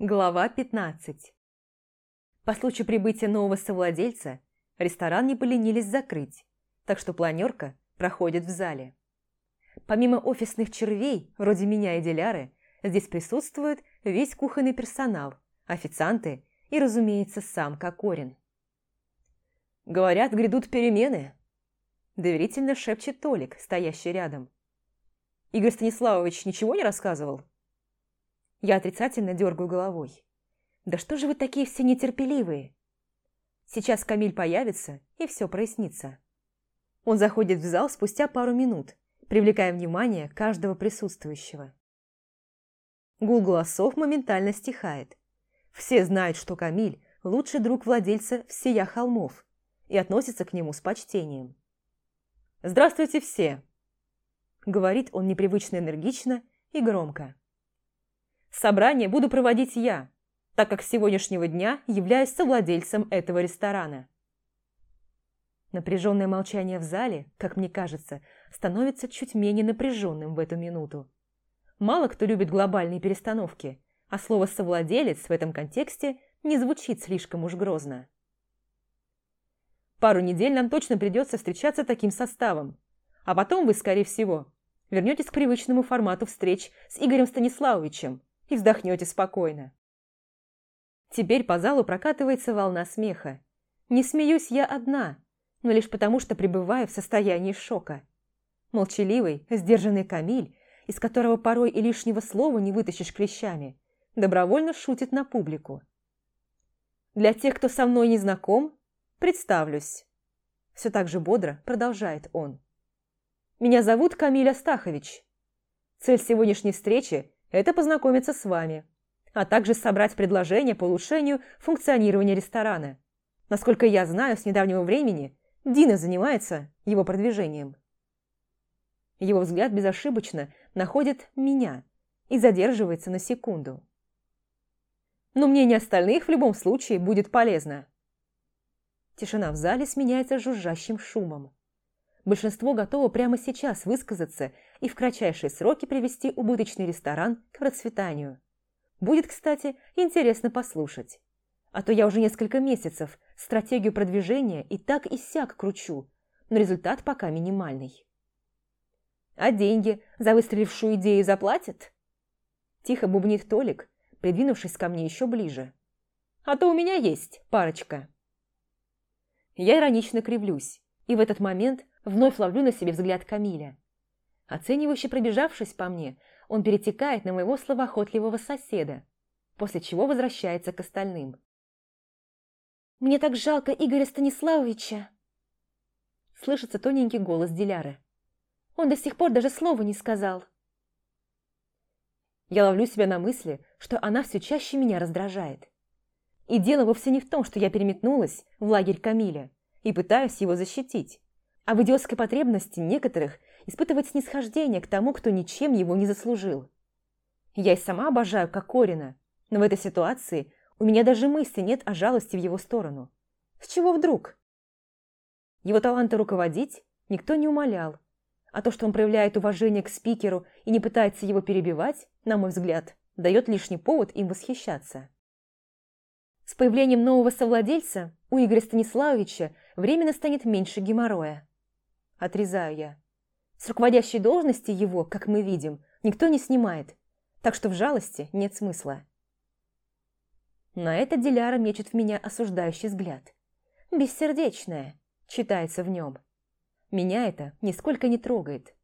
Глава 15 По случаю прибытия нового совладельца ресторан не поленились закрыть, так что планерка проходит в зале. Помимо офисных червей, вроде меня и Диляры, здесь присутствует весь кухонный персонал, официанты и, разумеется, сам Кокорин. «Говорят, грядут перемены», – доверительно шепчет Толик, стоящий рядом. «Игорь Станиславович ничего не рассказывал?» Я отрицательно дергаю головой. «Да что же вы такие все нетерпеливые?» Сейчас Камиль появится, и все прояснится. Он заходит в зал спустя пару минут, привлекая внимание каждого присутствующего. Гул голосов моментально стихает. Все знают, что Камиль – лучший друг владельца всея холмов и относится к нему с почтением. «Здравствуйте все!» – говорит он непривычно энергично и громко. Собрание буду проводить я, так как с сегодняшнего дня являюсь совладельцем этого ресторана. Напряженное молчание в зале, как мне кажется, становится чуть менее напряженным в эту минуту. Мало кто любит глобальные перестановки, а слово «совладелец» в этом контексте не звучит слишком уж грозно. Пару недель нам точно придется встречаться таким составом, а потом вы, скорее всего, вернетесь к привычному формату встреч с Игорем Станиславовичем, и вздохнете спокойно. Теперь по залу прокатывается волна смеха. Не смеюсь я одна, но лишь потому, что пребываю в состоянии шока. Молчаливый, сдержанный Камиль, из которого порой и лишнего слова не вытащишь клещами, добровольно шутит на публику. Для тех, кто со мной не знаком, представлюсь. Все так же бодро продолжает он. Меня зовут Камиль Астахович. Цель сегодняшней встречи это познакомиться с вами, а также собрать предложение по улучшению функционирования ресторана. Насколько я знаю, с недавнего времени Дина занимается его продвижением. Его взгляд безошибочно находит меня и задерживается на секунду. Но мнение остальных в любом случае будет полезно. Тишина в зале сменяется жужжащим шумом. Большинство готово прямо сейчас высказаться и в кратчайшие сроки привести убыточный ресторан к процветанию. Будет, кстати, интересно послушать. А то я уже несколько месяцев стратегию продвижения и так и сяк кручу, но результат пока минимальный. А деньги за выстрелившую идею заплатят? Тихо бубнит Толик, придвинувшись ко мне еще ближе. А то у меня есть парочка. Я иронично кривлюсь, и в этот момент Вновь ловлю на себе взгляд Камиля. Оценивающе пробежавшись по мне, он перетекает на моего словоохотливого соседа, после чего возвращается к остальным. «Мне так жалко Игоря Станиславовича!» Слышится тоненький голос Диляры. «Он до сих пор даже слова не сказал!» Я ловлю себя на мысли, что она все чаще меня раздражает. И дело вовсе не в том, что я переметнулась в лагерь Камиля и пытаюсь его защитить а в идиотской потребности некоторых испытывать снисхождение к тому, кто ничем его не заслужил. Я и сама обожаю Кокорина, но в этой ситуации у меня даже мысли нет о жалости в его сторону. С чего вдруг? Его таланты руководить никто не умолял, а то, что он проявляет уважение к спикеру и не пытается его перебивать, на мой взгляд, дает лишний повод им восхищаться. С появлением нового совладельца у Игоря Станиславовича временно станет меньше геморроя. Отрезаю я. С руководящей должности его, как мы видим, никто не снимает, так что в жалости нет смысла. На это Диляра мечет в меня осуждающий взгляд. «Бессердечная», читается в нем. Меня это нисколько не трогает.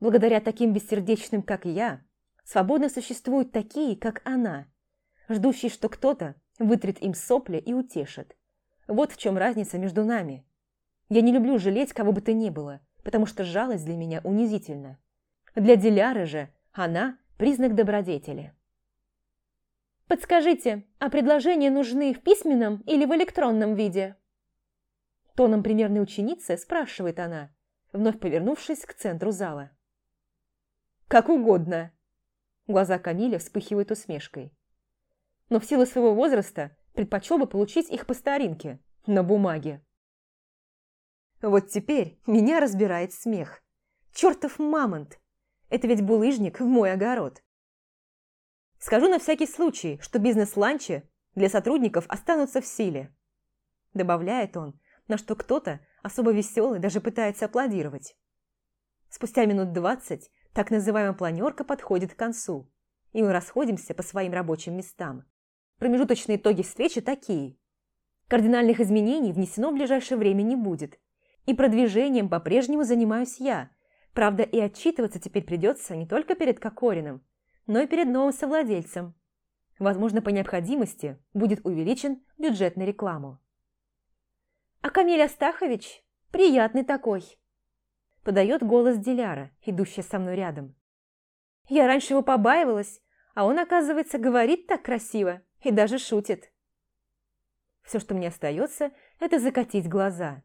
Благодаря таким бессердечным, как я, свободно существуют такие, как она, ждущие, что кто-то вытрет им сопли и утешит. Вот в чем разница между нами. Я не люблю жалеть кого бы то ни было, потому что жалость для меня унизительна. Для Диляры же она – признак добродетели. «Подскажите, а предложения нужны в письменном или в электронном виде?» Тоном примерной ученицы спрашивает она, вновь повернувшись к центру зала. «Как угодно!» Глаза Камиля вспыхивают усмешкой. «Но в силу своего возраста предпочел бы получить их по старинке, на бумаге». Вот теперь меня разбирает смех. Чертов мамонт! Это ведь булыжник в мой огород. Скажу на всякий случай, что бизнес-ланчи для сотрудников останутся в силе. Добавляет он, на что кто-то, особо веселый, даже пытается аплодировать. Спустя минут двадцать так называемая планерка подходит к концу, и мы расходимся по своим рабочим местам. Промежуточные итоги встречи такие. Кардинальных изменений внесено в ближайшее время не будет, и продвижением по-прежнему занимаюсь я. Правда, и отчитываться теперь придется не только перед Кокориным, но и перед новым совладельцем. Возможно, по необходимости будет увеличен бюджет на рекламу. «А Камиль Астахович приятный такой», – подает голос Диляра, идущая со мной рядом. «Я раньше его побаивалась, а он, оказывается, говорит так красиво и даже шутит». Все, что мне остается, это закатить глаза.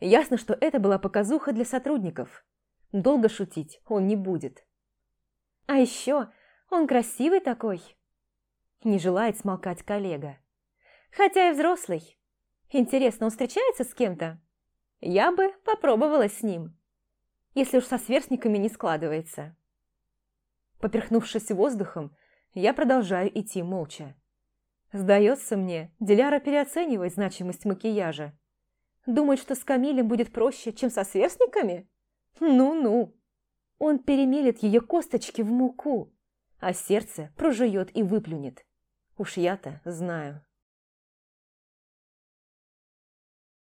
Ясно, что это была показуха для сотрудников. Долго шутить он не будет. А еще он красивый такой. Не желает смолкать коллега. Хотя и взрослый. Интересно, он встречается с кем-то? Я бы попробовала с ним. Если уж со сверстниками не складывается. Поперхнувшись воздухом, я продолжаю идти молча. Сдается мне, Диляра переоценивает значимость макияжа. Думает, что с Камилем будет проще, чем со сверстниками? Ну-ну. Он перемелет ее косточки в муку, а сердце прожует и выплюнет. Уж я-то знаю.